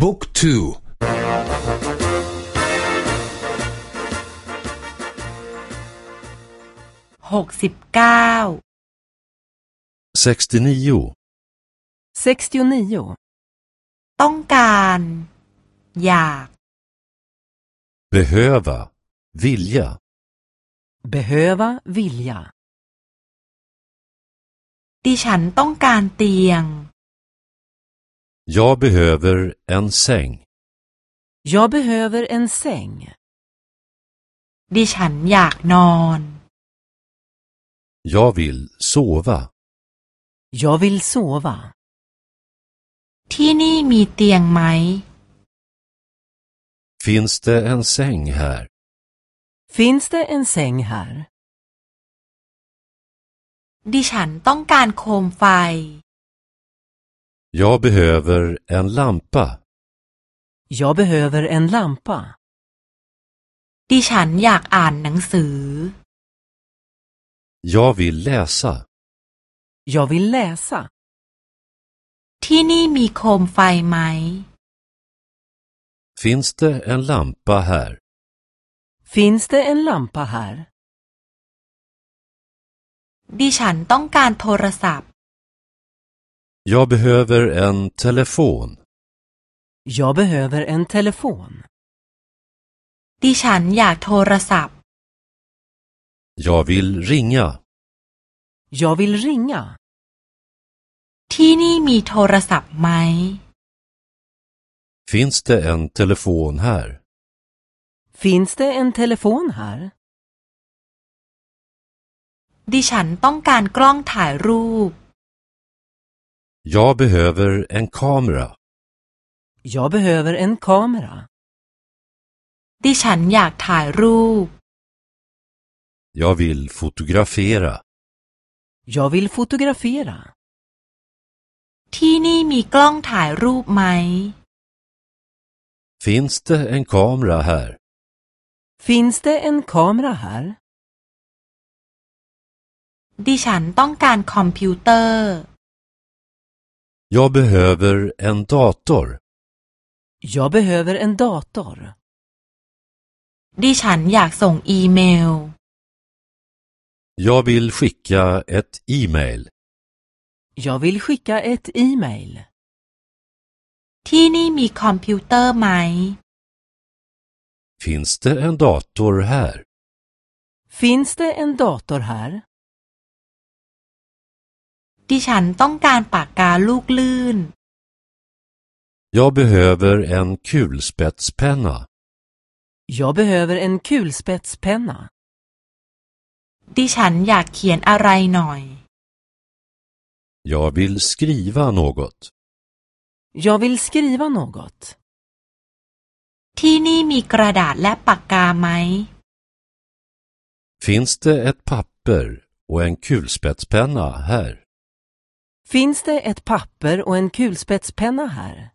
บุ๊กทูหกสิบเก้า 69. 69. ต้องการ อยาก Behöva. Vilja. Behöva, vilja. ดิฉันต้องการเตียง Jag behöver en säng. Jag behöver en säng. ดิฉันอยากนอน Jag vill sova. Jag vill sova. ที่นี่มีเตียงไหม Finns det en säng här? Finns det en säng här? ดิฉันต้องการโคมไฟ Jag behöver en lampa. Jag behöver en lampa. ดิฉันอยากอ่านหนังสือ Jag vill läsa. Jag vill läsa. ที่นี่มีโคมไฟไหม Finns det en lampa här? Finns det en lampa här? ดิฉันต้องการโทรศัพท์ Jag behöver en telefon. Jag behöver en telefon. ดิฉันอยากโทรศัพท์ Jag vill ringa. Jag vill ringa. ที่นี่มีโทรศัพท์ไหม Finns det en telefon här? Finns det en telefon här? ดิฉันต้องการกล้องถ่ายรูป Jag behöver en kamera. Jag behöver en kamera. ดิฉันอยากถ่ายรูป Jag vill fotografera. Jag vill fotografera. ที่นี่มีกล้องถ่ายรูปไหม Finns det en kamera här? Finns det en kamera här? ดิฉันต้องการคอมพิวเตอร์ Jag behöver en dator. Jag behöver en dator. ดิฉันอยากส่งอีเมล Jag vill skicka ett e-mail. Jag vill skicka ett e-mail. ที่นี่มีคอมพิวเตอร์ไหม Finns det en dator här? Finns det en dator här? ดิฉันต้องการปากกาลูกลื่น Jag behöver en kulspetspenna. Jag behöver en kulspetspenna. ดิฉันอยากเขียนอะไรหน่อย Jag vill skriva något. Jag vill skriva något. ที่นี่มีกระดาษและปากกาไหม Finns det ett papper och en kulspetspenna här? Finns det ett papper och en kulspetspenna här?